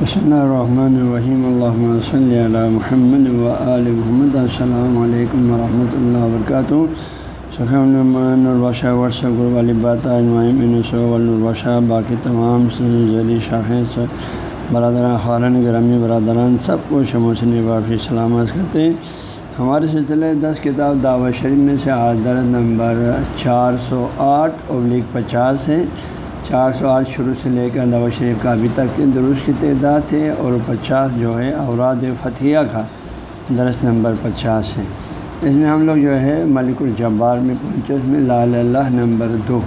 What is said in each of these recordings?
بسم اللہ الرحمن الرحیم اللہ صلی علی محمد و آل محمد السلام علیکم ورحمۃ اللہ وبرکاتہ صفحہ الباشہ ورثہ والی بات الباشہ باقی تمام ذیلی شاخیں برادران خارن گرامی برادران سب کو شموسن بافی سلامت کرتے ہیں ہمارے سلسلے دس کتاب دعوت شریف میں سے آج درد نمبر چار سو آٹھ ابلیغ پچاس ہے۔ چار سو آٹھ شروع سے لے کر دعوت شریف کا ابھی تک کے درست کی تعداد ہے اور پچاس جو ہے اوراد فتھیہ کا درس نمبر پچاس ہے۔ اس میں ہم لوگ جو ہے ملک الجبار میں پہنچے، اس میں لا اللہ نمبر دو۔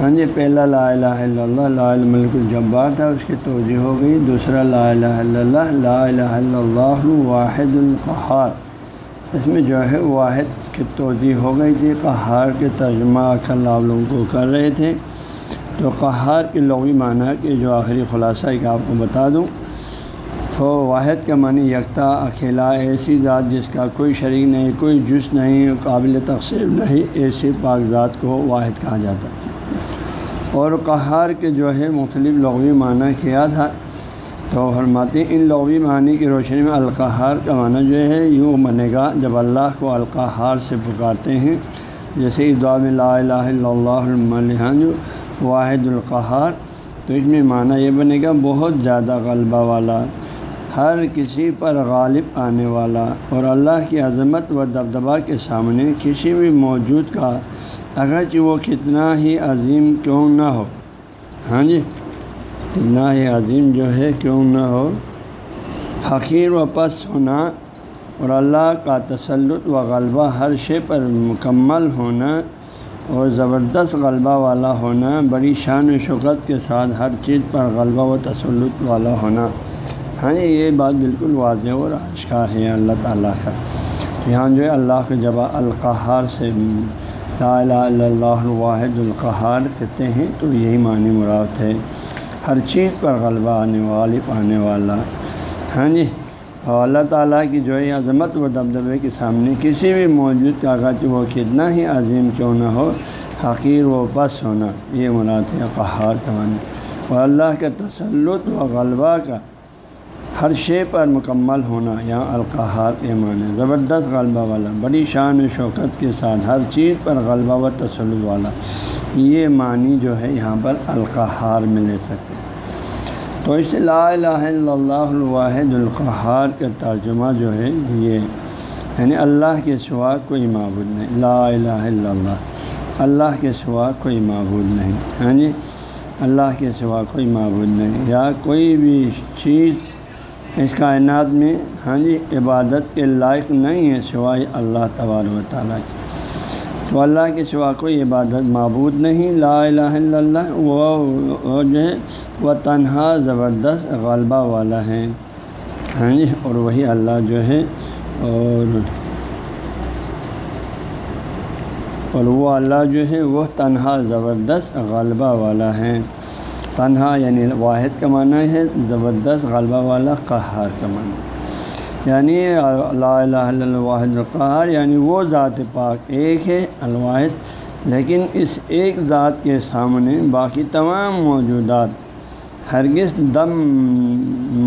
ہاں جی پہلا لا الہ الا اللہ، لا ملک الجبار تھا، اس کی توجہ ہو گئی۔ دوسرا لا الہ الا اللہ، لا الہ الا اللہ واحد القہار۔ اس میں جو ہے واحد کی توجہ ہو گئی تھی، قہار کے ترجمہ کل آپ لوگوں کو کر رہے تھے۔ تو قہار کے لغوی معنی کہ جو آخری خلاصہ ہے کہ آپ کو بتا دوں۔ تو واحد کا معنی یکتا، اکیلا، ایسی ذات جس کا کوئی شریک نہیں، کوئی جز نہیں، قابل تقسیم نہیں، ایسی پاک ذات کو واحد کہا جاتا۔ اور قہار کے جو ہے مختلف لغوی معنی کیا تھا تو فرماتے ان لغوی معنی کی روشنی میں القحار کا معنی جو ہے یوں بنے گا، جب اللہ کو القحار سے پکارتے ہیں۔ جیسے دعا میں لا الہ الا اللہ جو واحد القحار تو اس میں معنی یہ بنے گا بہت زیادہ غلبہ والا، ہر کسی پر غالب آنے والا اور اللہ کی عظمت و دبدبا کے سامنے کسی بھی موجود کا اگرچہ وہ کتنا ہی عظیم کیوں نہ ہو۔ ہاں جی کتنا ہی عظیم جو ہے کیوں نہ ہو۔ حقیر و پس ہونا اور اللہ کا تسلط و غلبہ ہر شے پر مکمل ہونا اور زبردست غلبہ والا ہونا، بڑی شان و شوقت کے ساتھ ہر چیز پر غلبہ و تسلط والا ہونا۔ ہاں جی، یہ بات بالکل واضح اور آشکار ہے۔ اللہ تعالیٰ کا۔ یہاں جو ہے، اللہ کے جبا القحار سے لا الہ الا اللہ الواحد القحار کہتے ہیں، تو یہی معنی مراد ہے۔ ہر چیز پر غلبہ آنے غالب آنے والا۔ ہاں جی اور اللہ تعالیٰ کی جو ہے عظمت و دبدبے کے سامنے کسی بھی موجود کا اگرچہ وہ کتنا ہی عظیم کیوں نہ ہو، حقیر و بس ہونا، یہ مراد ہے قہار کا معنی۔ اور اللہ کے تسلط و غلبہ کا ہر شے پر مکمل ہونا یہاں القحار کے معنی۔ زبردست غلبہ والا، بڑی شان و شوکت کے ساتھ ہر چیز پر غلبہ و تسلط والا۔ یہ معنی جو ہے یہاں پر القحار میں لے سکتے ہیں۔ تو اس لا الہ الا اللہ الواحد القحار کا ترجمہ جو ہے یہ یعنی اللہ کے سوا کوئی معبود نہیں۔ لا الہ الا اللہ اللہ کے سوا کوئی معبود نہیں۔ ہاں جی اللہ کے سوا کوئی معبود نہیں۔ یا کوئی بھی چیز اس کائنات میں ہاں جی عبادت کے لائق نہیں ہے سوائے اللہ تبار و تعالیٰ کی۔ تو اللہ کے سوا کوئی عبادت معبود نہیں۔ لا الہ الا اللہ وہ جو ہے وہ تنہا زبردست غالبہ والا ہے۔ ہاں جی اور وہی اللہ جو ہے، اور اور وہ اللہ جو ہے، وہ تنہا زبردست غالبہ والا ہے۔ تنہا یعنی واحد کا معنی ہے، زبردست غالبہ والا قہار کا معنی۔ یعنی لا الہ الا اللہ واحد القہار یعنی وہ ذات پاک ایک ہے، الواحد، لیکن اس ایک ذات کے سامنے باقی تمام موجودات ہرگز دم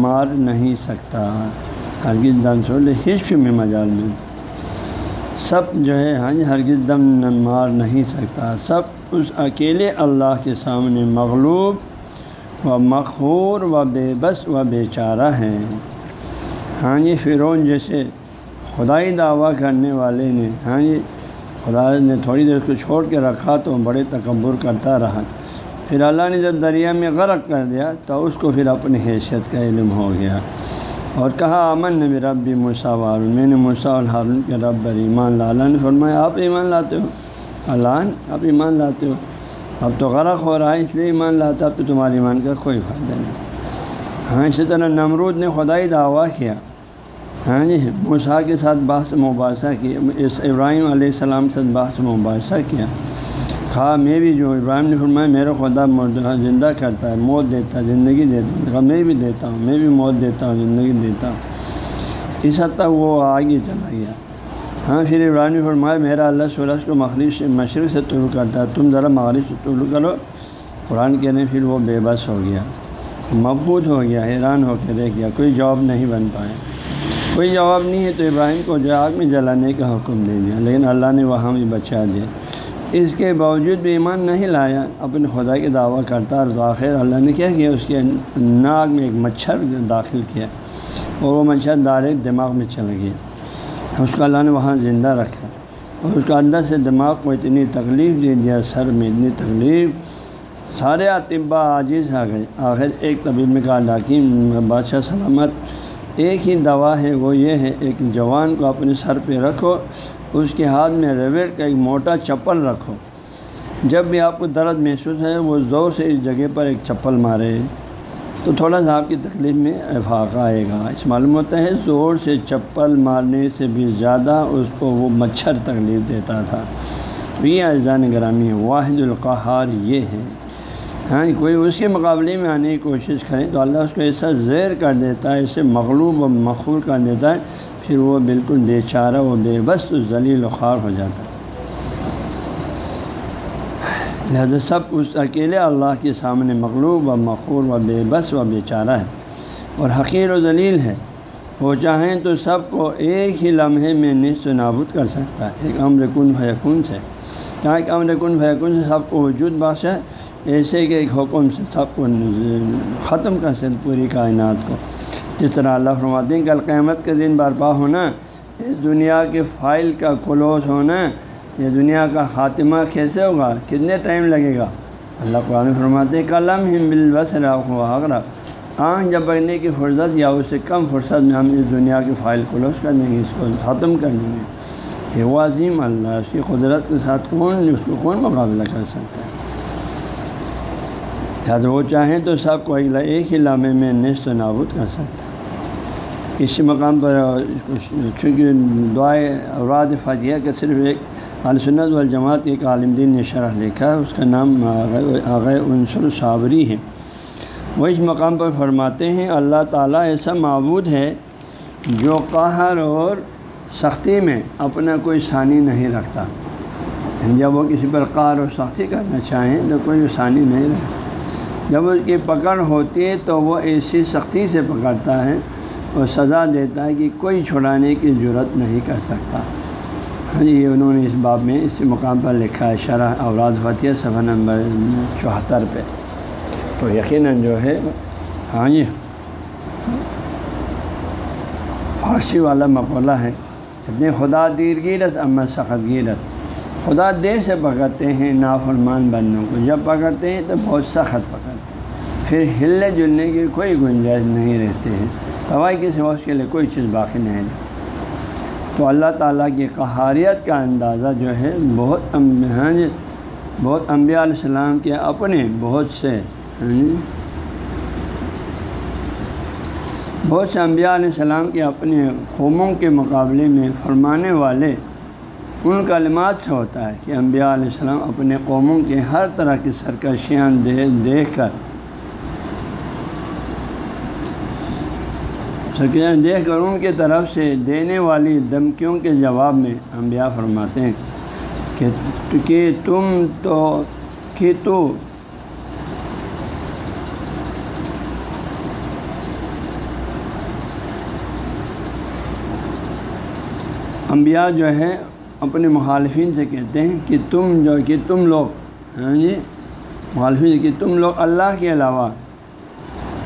مار نہیں سکتا، ہرگز دم سو حصف میں مجال میں۔ سب جو ہے ہاں جی ہرگز دم مار نہیں سکتا۔ سب اس اکیلے اللہ کے سامنے مغلوب و مخور و بے بس و بے چارہ ہیں۔ ہاں جی فرعون جیسے خدائی دعویٰ کرنے والے نے ہاں جی خدا نے تھوڑی دیر کو چھوڑ کے رکھا تو بڑے تکبر کرتا رہا۔ پھر اللہ نے جب دریا میں غرق کر دیا تو اس کو پھر اپنی حیثیت کا علم ہو گیا اور کہا امن نے بھی رب بھی مساوار میں نے مسا الحارن کے رب بر ایمان لالا نے فرمایا، آپ ایمان لاتے ہو؟ اللہ آپ ایمان لاتے ہو؟ اب تو غرق ہو رہا ہے، اس لیے ایمان لاتا، اب تو تمہارے ایمان کا کوئی فائدہ نہیں۔ ہاں اسی طرح نمرود نے خدائی دعویٰ کیا۔ ہاں جی مسا کے ساتھ بحث مباحثہ کیا، اس ابراہیم علیہ السلام سے بحث مباحثہ کیا۔ کھا میں بھی جو ابراہیم نے فرمایا، میرا خدا زندہ کرتا ہے، موت دیتا ہے، زندگی دیتا ہوں میں بھی دیتا ہوں، میں بھی موت دیتا ہوں، زندگی دیتا ہوں۔ اس حد تک وہ آگے چلا گیا۔ ہاں پھر ابراہیم نے فرمایا، میرا اللہ سورج کو مغرب سے مشرق سے طلوع کرتا ہے، تم ذرا مغرب سے طلوع کرو۔ قرآن کہنے پھر وہ بے بس ہو گیا، مبہوت ہو گیا، حیران ہو کے رہ گیا، کوئی جواب نہیں بن پایا۔ کوئی جواب نہیں ہے تو ابراہیم کو جو آگ میں جلانے کا حکم دے دیا، لیکن اللہ نے وہاں بھی بچا دیا۔ اس کے باوجود بھی ایمان نہیں لایا، اپنے خدا کے دعویٰ کرتا اور آخر اللہ نے کیا کیا اس کے ناک میں ایک مچھر داخل کیا اور وہ مچھر ڈائریکٹ دماغ میں چل گیا۔ اس کا اللہ نے وہاں زندہ رکھا اور اس کا اندر سے دماغ کو اتنی تکلیف دے دیا، سر میں اتنی تکلیف۔ سارے اطبا عاجز آ گئے۔ آخر ایک طبیب میں کہا ڈاکیم بادشاہ سلامت، ایک ہی دوا ہے، وہ یہ ہے، ایک جوان کو اپنے سر پہ رکھو اس کے ہاتھ میں ریویٹ کا ایک موٹا چپل رکھو۔ جب بھی آپ کو درد محسوس ہے، وہ زور سے اس جگہ پر ایک چپل مارے۔ تو تھوڑا سا آپ کی تکلیف میں افاقہ آئے گا۔ اس معلوم ہوتا ہے، زور سے چپل مارنے سے بھی زیادہ اس کو وہ مچھر تکلیف دیتا تھا۔ یہ اجزان گرامی واحد القحار یہ ہے۔ ہاں کوئی اس کے مقابلے میں آنے کی کوشش کریں تو اللہ اس کو ایسا زیر کر دیتا ہے، اسے مغلوب و مخول کر دیتا ہے پھر وہ بالکل بے چارہ و بے بس ذلیل و خوار ہو جاتا ہے لہذا سب اس اکیلے اللہ کے سامنے مغلوب و مخور و بے بس و بے چارہ ہے اور حقیر و ذلیل ہے وہ چاہیں تو سب کو ایک ہی لمحے میں نصف و نابود کر سکتا ہے۔ ایک امر کن فیکن سے۔ کہاں ایک امر کن فیکن سے سب کو وجود بخش ہے۔ ایسے کہ ایک حکم سے سب کو ختم کر سکتے پوری کائنات کو۔ جس طرح اللہ فرماتے ہیں کل قیامت کے دن برپا ہونا، اس دنیا کے فائل کا کلوز ہونا، یہ دنیا کا خاتمہ کیسے ہوگا؟ کتنے ٹائم لگے گا؟ اللہ قرآن فرماتے قلم ہم بل بس آگرہ آنکھ جب بڑھنے کی فرصت یا اس سے کم فرصت میں ہم اس دنیا کی فائل کلوز کر دیں گے، اس کو ختم کر دیں گے۔ یہ وہ عظیم اللہ اس کی قدرت کے ساتھ کون، اس کو کون مقابلہ کر سکتا ہے؟ لہٰذا وہ چاہیں تو سب کو ایک ہی لامے میں نصف و نابود کر سکتا ہے۔ اسی مقام پر چونکہ دعائے اوراد فتح کہ صرف ایک علسنت والجماعت ایک عالم دین نے شرح لکھا ہے، اس کا نام آغ عنصر صابری ہے۔ وہ اس مقام پر فرماتے ہیں، اللہ تعالیٰ ایسا معبود ہے جو قہر اور سختی میں اپنا کوئی ثانی نہیں رکھتا۔ یعنی جب وہ کسی پر قہر اور سختی کرنا چاہیں تو کوئی ثانی نہیں رہتا جب اس کی پکڑ ہوتی ہے تو وہ ایسی سختی سے پکڑتا ہے اور سزا دیتا ہے کہ کوئی چھڑانے کی ضرورت نہیں کر سکتا۔ ہاں جی انہوں نے اس باب میں اس مقام پر لکھا ہے، شرح اوراد فتح صفحہ نمبر چوہتر پہ۔ تو یقیناً جو ہے ہاں جی فارسی والا مقولہ ہے اتنے خدا دیر گیرت اما سخت گیرت۔ خدا دیر سے پکڑتے ہیں نافرمان بندوں کو۔ جب پکڑتے ہیں تو بہت سخت پکڑتے ہیں۔ پھر ہلنے جلنے کی کوئی گنجائش نہیں رہتے ہیں توائی کی سوا اس کے لیے کوئی چیز باقی نہیں رہتی تو اللہ تعالیٰ کی قہاریت کا اندازہ جو ہے، بہت ہاں جی بہت انبیاء علیہ السلام کے اپنے بہت سے ہاں جی، بہت سے انبیاء علیہ السلام کے اپنے قوموں کے مقابلے میں فرمانے والے ان کلمات سے ہوتا ہے کہ انبیاء علیہ السلام اپنے قوموں کے ہر طرح کی سرکشیاں دیکھ کر سرکشیاں دیکھ کر ان کے طرف سے دینے والی دھمکیوں کے جواب میں انبیاء فرماتے ہیں کہ کہ تم تو کہ تو انبیاء جو ہے اپنے مخالفین سے کہتے ہیں کہ تم جو کہ تم لوگ ہاں جی؟ مخالفین کہ تم لوگ اللہ کے علاوہ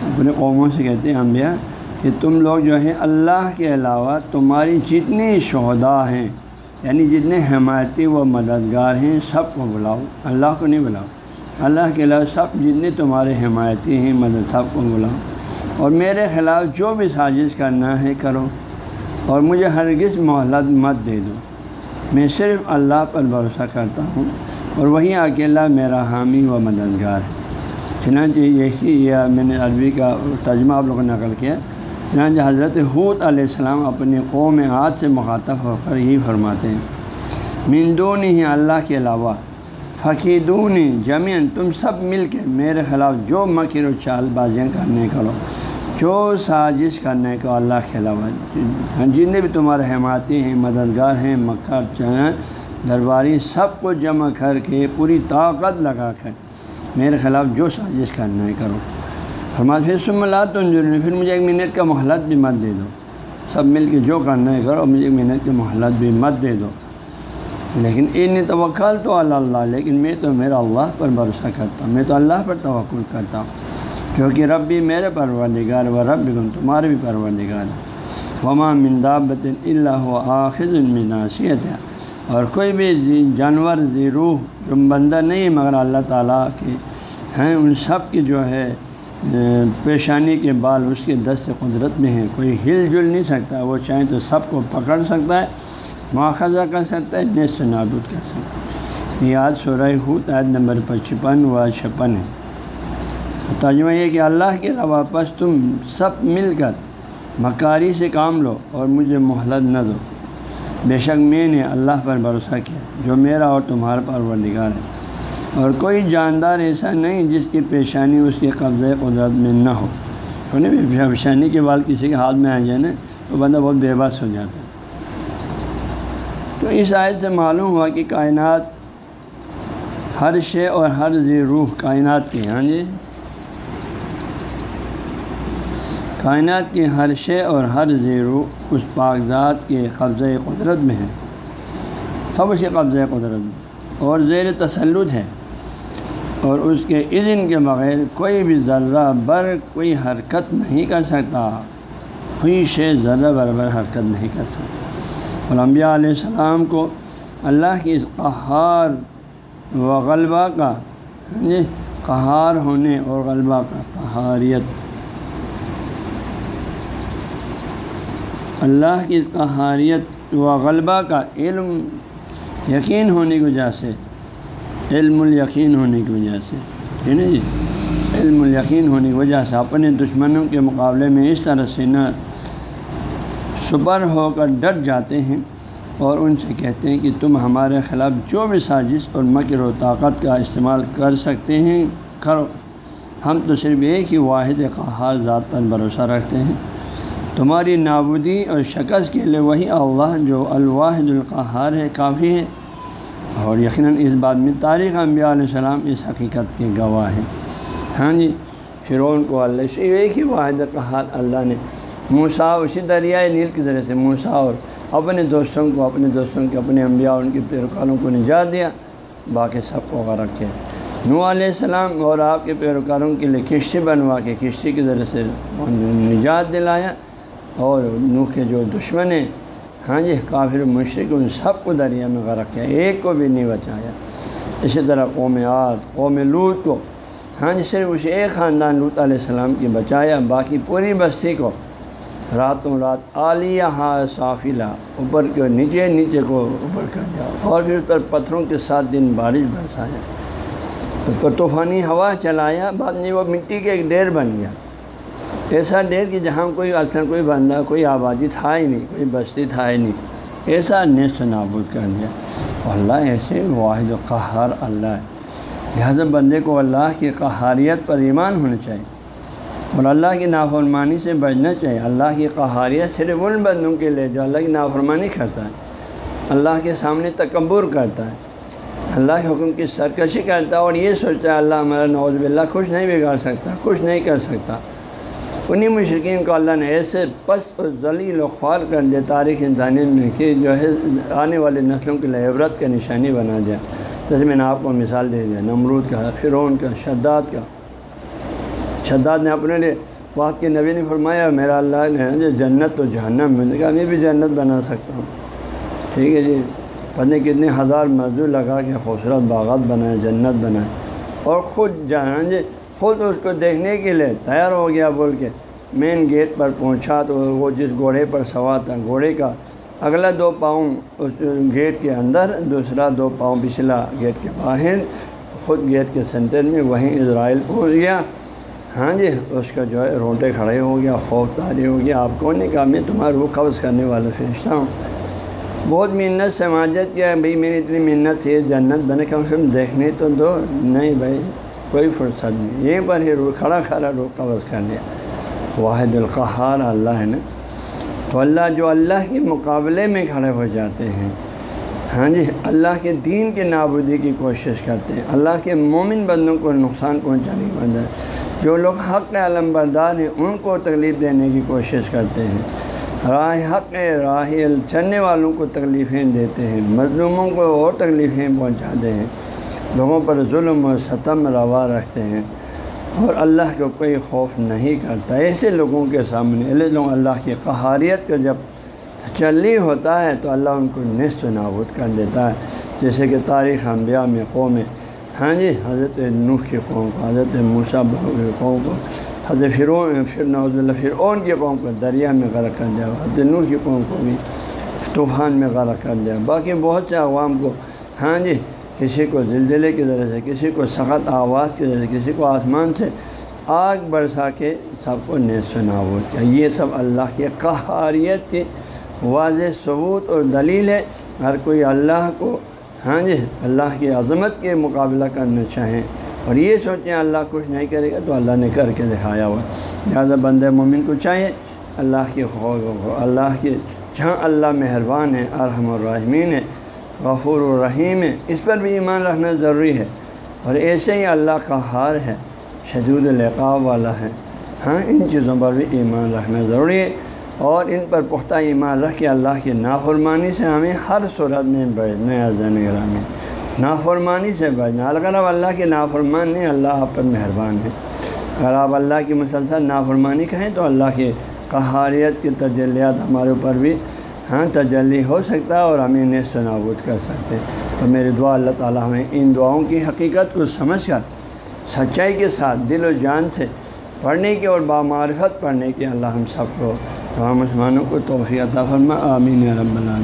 اپنے قوموں سے کہتے ہیں انبیاء کہ تم لوگ جو ہیں اللہ کے علاوہ تمہاری جتنی شہدا ہیں یعنی جتنے حمایتی و مددگار ہیں، سب کو بلاؤ، اللہ کو نہیں بلاؤ۔ اللہ کے علاوہ سب جتنے تمہارے حمایتی ہیں، مدد، سب کو بلاؤ۔ اور میرے خلاف جو بھی سازش کرنا ہے، کرو۔ اور مجھے ہرگز مہلت مت دے دو۔ میں صرف اللہ پر بھروسہ کرتا ہوں اور وہی اکیلا میرا حامی و مددگار ہے۔ چنانچہ یہی یہ میں نے عربی کا ترجمہ آپ لوگوں نے نقل کیا۔ چنانچہ حضرت حوت علیہ السلام اپنے قوم ہاتھ سے مخاطب ہو کر یہی فرماتے ہیں مندون ہی اللہ کے علاوہ فقیدون جمین تم سب مل کے میرے خلاف جو مکر و چال بازیاں کرنے کرو، جو سازش کرنے کو اللہ کے علاوہ۔ جتنے بھی تمہارے حمایتی ہیں، مددگار ہیں مکر چاہیں درباری سب کو جمع کر کے پوری طاقت لگا کر میرے خلاف جو سازش کرنا ہے کرو۔ فرمایا، پھر سملات تنظر پھر مجھے ایک منٹ کا محلت بھی مت دے دو۔ سب مل کے جو کرنا ہے کرو، مجھے ایک منٹ کی محلت بھی مت دے دو۔ لیکن ان توکل تو اللہ، لیکن میں تو میرا اللہ پر بھروسہ کرتا ہوں، میں تو اللہ پر توقع کرتا ہوں۔ کیونکہ رب بھی میرے پروردگار و رب بھی تمہارے بھی پروردگار ہے۔ وما مندابت اللہ و آخر المناسیت ہے اور کوئی بھی جانور، زی روح، جو بندہ نہیں مگر اللہ تعالیٰ کے ہیں، ان سب کی جو ہے پیشانی کے بال اس کے دست قدرت میں ہیں۔ کوئی ہل جل نہیں سکتا، وہ چاہیں تو سب کو پکڑ سکتا ہے، مواخذہ کر سکتا ہے نیس سے نابود کر سکتا ہے۔ یہ آج سورہ ہو تعداد نمبر پچپن و چھپن ہے۔ ترجمہ یہ کہ اللہ کے علاوہ پس تم سب مل کر مکاری سے کام لو اور مجھے مہلت نہ دو۔ بے شک میں نے اللہ پر بھروسہ کیا، جو میرا اور تمہارا پروردگار ہے۔ اور کوئی جاندار ایسا نہیں جس کی پیشانی اس کے قبضۂ قدرت میں نہ ہو۔ پیشانی کے بال کسی کے ہاتھ میں آ جائے نا، تو بندہ بہت بے بس ہو جاتا ہے۔ تو اس آیت سے معلوم ہوا کہ کائنات ہر شے اور ہر زی روح کائنات کی ہاں جی؟ کائنات کی ہر شے اور ہر زی روح اس کاغذات کے قبضۂ قدرت میں ہے سب اس کے قبضۂ قدرت میں اور زیر تسلط ہے۔ اور اس کے اذن کے بغیر کوئی بھی ذرہ بر کوئی حرکت نہیں کر سکتا۔ کوئی شے ذرہ برابر حرکت نہیں کر سکتا۔ انبیاء علیہ السلام کو اللہ کی اس قہار و غلبہ کا ہاں جی قہار ہونے اور غلبہ کا قہاریت۔ اللہ کی اس قہاریت و غلبہ کا علم یقین ہونے کی وجہ سے علم الیقین ہونے کی وجہ سے ٹھیک ہے جی؟ علم الیقین ہونے کی وجہ سے اپنے دشمنوں کے مقابلے میں اس طرح سے نہ سپر ہو کر ڈٹ جاتے ہیں اور ان سے کہتے ہیں کہ تم ہمارے خلاف جو بھی سازش اور مکر و طاقت کا استعمال کر سکتے ہیں، کرو۔ ہم تو صرف ایک ہی واحد قہار ذات پر بھروسہ رکھتے ہیں۔ تمہاری نابودی اور شکست کے لیے وہی اللہ جو الواحد القہار ہے، کافی ہے۔ اور یقیناً اس بات میں تاریخ انبیاء علیہ السلام اس حقیقت کے گواہ ہیں۔ ہاں جی فرعون کو اللہ سے ایک ہی واحد قہار اللہ نے۔ موسا اسی دریائے نیل کے ذریعے سے موسا اور اپنے دوستوں کو، اپنے دوستوں کے، اپنے انبیاء، ان کے پیروکاروں کو نجات دیا۔ باقی سب کو غرق کیا۔ نو علیہ السلام اور آپ کے پیروکاروں کے لیے کشتی بنوا کے، کشتی کے ذریعے سے نجات دلایا اور نو کے جو دشمن ہیں ہاں جی کافر مشرق ان سب کو دریا میں غرق کیا، ایک کو بھی نہیں بچایا۔ اسی طرح قوم عاد، قوم لوت کو ہاں جی صرف اسے ایک خاندان لوت علیہ السلام کی بچایا، باقی پوری بستی کو راتوں رات عالیہ ہاں صافلہ اوپر کے نیچے نیچے کو اوپر کر دیا۔ اور پھر اس پر پتھروں کے ساتھ دن بارش برسایا۔ اس پر طوفانی ہوا چلایا، بعد میں وہ مٹی کے ایک ڈیر بن گیا۔ ایسا ڈیر کہ جہاں کوئی اصل کوئی بندہ کوئی آبادی تھا ہی نہیں، کوئی بستی تھا ہی نہیں۔ ایسا نیست نابود کر دیا اللہ ایسے واحد و قہار اللہ ہے۔ لہٰذا بندے کو اللہ کی قہاریت پر ایمان ہونا چاہیے۔ اور اللہ کی نافرمانی سے بچنا چاہیے۔ اللہ کی قہاریت صرف ان بندوں کے لیے جو اللہ کی نافرمانی کرتا ہے۔ اللہ کے سامنے تکبر کرتا ہے۔ اللہ کے حکم کی سرکشی کرتا ہے اور یہ سوچتا ہے اللہ ہمارا نوز باللہ خوش نہیں بگاڑ سکتا خوش نہیں کر سکتا۔ انہیں مشرقین کو اللہ نے ایسے پست و ذلیل و خوار کر دیا، تاریخ انسانیت میں کہ جو ہے آنے والے نسلوں کے لیے عبرت کا نشانی بنا دیا۔ جیسے میں نے آپ کو مثال دے دیا نمرود کا، فرعون کا، شداد کا۔ شداد نے اپنے لیے وقت کے نبی نے فرمایا، میرا اللہ نے جنت تو جہنم میں نے کہا، میں بھی جنت بنا سکتا ہوں۔ ٹھیک ہے جی پتہ کتنے ہزار مزدور لگا کے خوبصورت باغات بنائے، جنت بنائے۔ اور خود جہاں جی خود اس کو دیکھنے کے لیے تیار ہو گیا بول کے مین گیٹ پر پہنچا تو وہ جس گھوڑے پر سوار تھا، گھوڑے کا اگلا دو پاؤں اس گیٹ کے اندر، دوسرا دو پاؤں پچھلا گیٹ کے باہر، خود گیٹ کے سینٹر میں وہیں اسرائیل پہنچ گیا۔ ہاں جی اس کا جو ہے رونٹے کھڑے ہو گیا، خوف تاری ہو گیا۔ آپ کون نے کہا میں تمہارا روح قبض کرنے والا فرشتہ ہوں۔ بہت محنت سماجت کیا بھائی، میری اتنی محنت سے جنت بنے، کم سے کم دیکھنے تو دو۔ نہیں بھائی کوئی فرصت نہیں۔ یہیں پر ہی روح کھڑا کھڑا روح قبض کر لیا۔ واحد القحار اللہ ہے نا تو اللہ جو اللہ کے مقابلے میں کھڑے ہو جاتے ہیں۔ ہاں جی اللہ کے دین کے نابودی کی کوشش کرتے ہیں۔ اللہ کے مومن بندوں کو نقصان پہنچانے کی وجہ جو لوگ حق علم بردار ہیں، ان کو تکلیف دینے کی کوشش کرتے ہیں۔ راہ حق راہ چلنے والوں کو تکلیفیں دیتے ہیں۔ مظلوموں کو اور تکلیفیں پہنچاتے ہیں۔ لوگوں پر ظلم و ستم روا رکھتے ہیں اور اللہ کو کوئی خوف نہیں کرتا۔ ایسے لوگوں کے سامنے لوگ اللہ کی قہاریت کا جب تچلی ہوتا ہے تو اللہ ان کو نصف نابود کر دیتا ہے۔ جیسے کہ تاریخ انبیاء میں قوم ہاں جی حضرت نوح کی قوم کو، حضرت موسیٰ کی قوم کو، حضرت فرعون، پھر نوز اللہ فرعون کی قوم کو دریا میں غرق کر دیا، حضرت نوح کی قوم کو بھی طوفان میں غرق کر دیا۔ باقی بہت سے عوام کو ہاں جی کسی کو زلزلے کی ذریعے سے، کسی کو سخت آواز کے ذریعے سے، کسی کو آسمان سے آگ برسا کے سب کو نیس نابود کیا۔ یہ سب اللہ کے قہاریت کی واضح ثبوت اور دلیل ہے۔ ہر کوئی اللہ کو ہاں جی اللہ کی عظمت کے مقابلہ کرنا چاہیں اور یہ سوچیں اللہ کچھ نہیں کرے گا تو اللہ نے کر کے دکھایا ہوا۔ لہٰذا بند مومن کو چاہیے اللہ کی خوف، اللہ کے جہاں اللہ مہربان ہے، ارحم الرحمین ہے غفور الرحیم ہے۔ اس پر بھی ایمان رکھنا ضروری ہے۔ اور ایسے ہی اللہ کا ہار ہے شدود القاب والا ہے۔ ہاں ان چیزوں پر بھی ایمان رکھنا ضروری ہے۔ اور ان پر پختہ ایمان رکھ کے اللہ کی نافرمانی سے ہمیں ہر صورت میں بچنا ہے زین گرامی نافرمانی سے بچنا اگر آپ اللہ کے نافرمان نہیں اللہ آپ پر مہربان ہے۔ اگر آپ اللہ کی مسلسل نافرمانی کہیں، تو اللہ کی قہاریت کی تجلیات ہمارے اوپر بھی ہاں تجلی ہو سکتا ہے اور ہم انہیں سنابود کر سکتے تو میری دعا، اللہ تعالیٰ ہمیں ان دعاؤں کی حقیقت کو سمجھ کر، سچائی کے ساتھ دل و جان سے پڑھنے کی اور بامعرفت پڑھنے کی، اللہ ہم سب کو تمام مسلمانوں کو توفیع عطا فرما۔ آمین رب العالمین۔